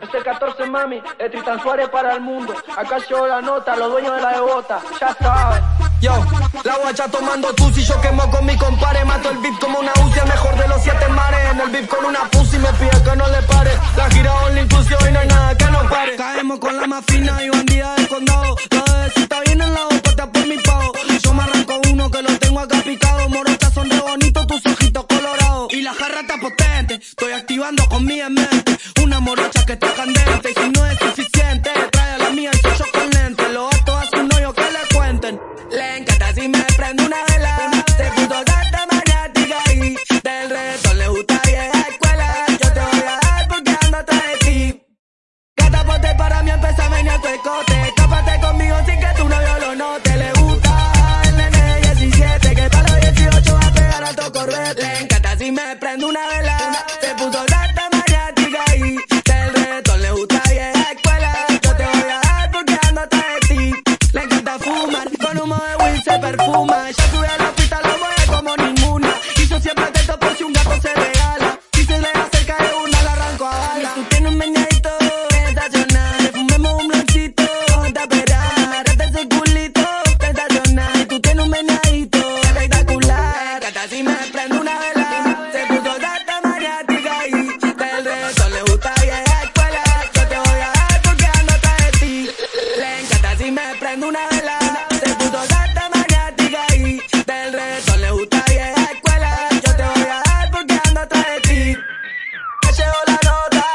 Este 14 mami, de Tristan Suárez para el mundo. Acá llegó la nota, los dueños de la devota, ya saben. Yo, la guacha tomando tú si yo quemo con mi compare, mato el beat como una UCI, mejor de los siete mares. En el beat con una pussy me pide que no le pare. La gira la inclusión y no hay nada que no pare. Caemos con la más fina y bandida del condado. Todo eso está bien en la boca, por mi pavo. Yo me arranco uno que lo tengo acá picado. Estoy activando con mi mente. Una morocha que está candente. Y si no es suficiente, trae a la mía y yo con lente. Los gatos hacen un hoyo que le cuenten. Le encanta si me prende una vela. escuela. Te puso data mañana y del reto le gusta ir a la escuela. Yo te voy a dar porque ando atrás de ti. Le encanta una de Te puto gata maniática y del reto le gusta vieja escuela. Yo te voy a dar porque ando atrás de ti. Me llevo la nota,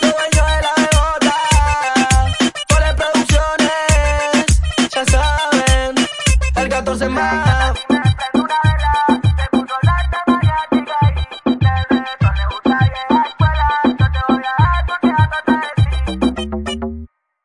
los dueños de la bebota. Por las producciones, ya saben, el 14 más.